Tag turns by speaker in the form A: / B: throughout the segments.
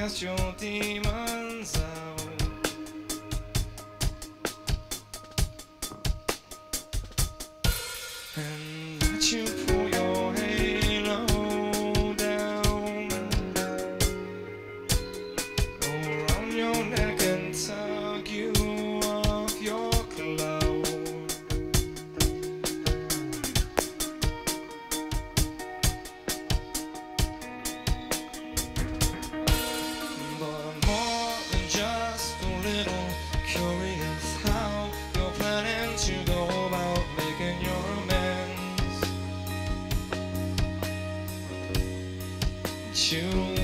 A: canción your manda. To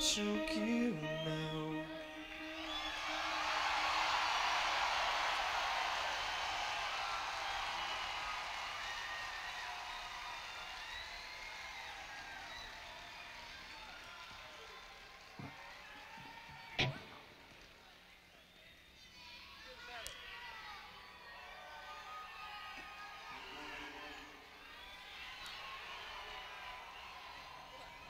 A: choke you now.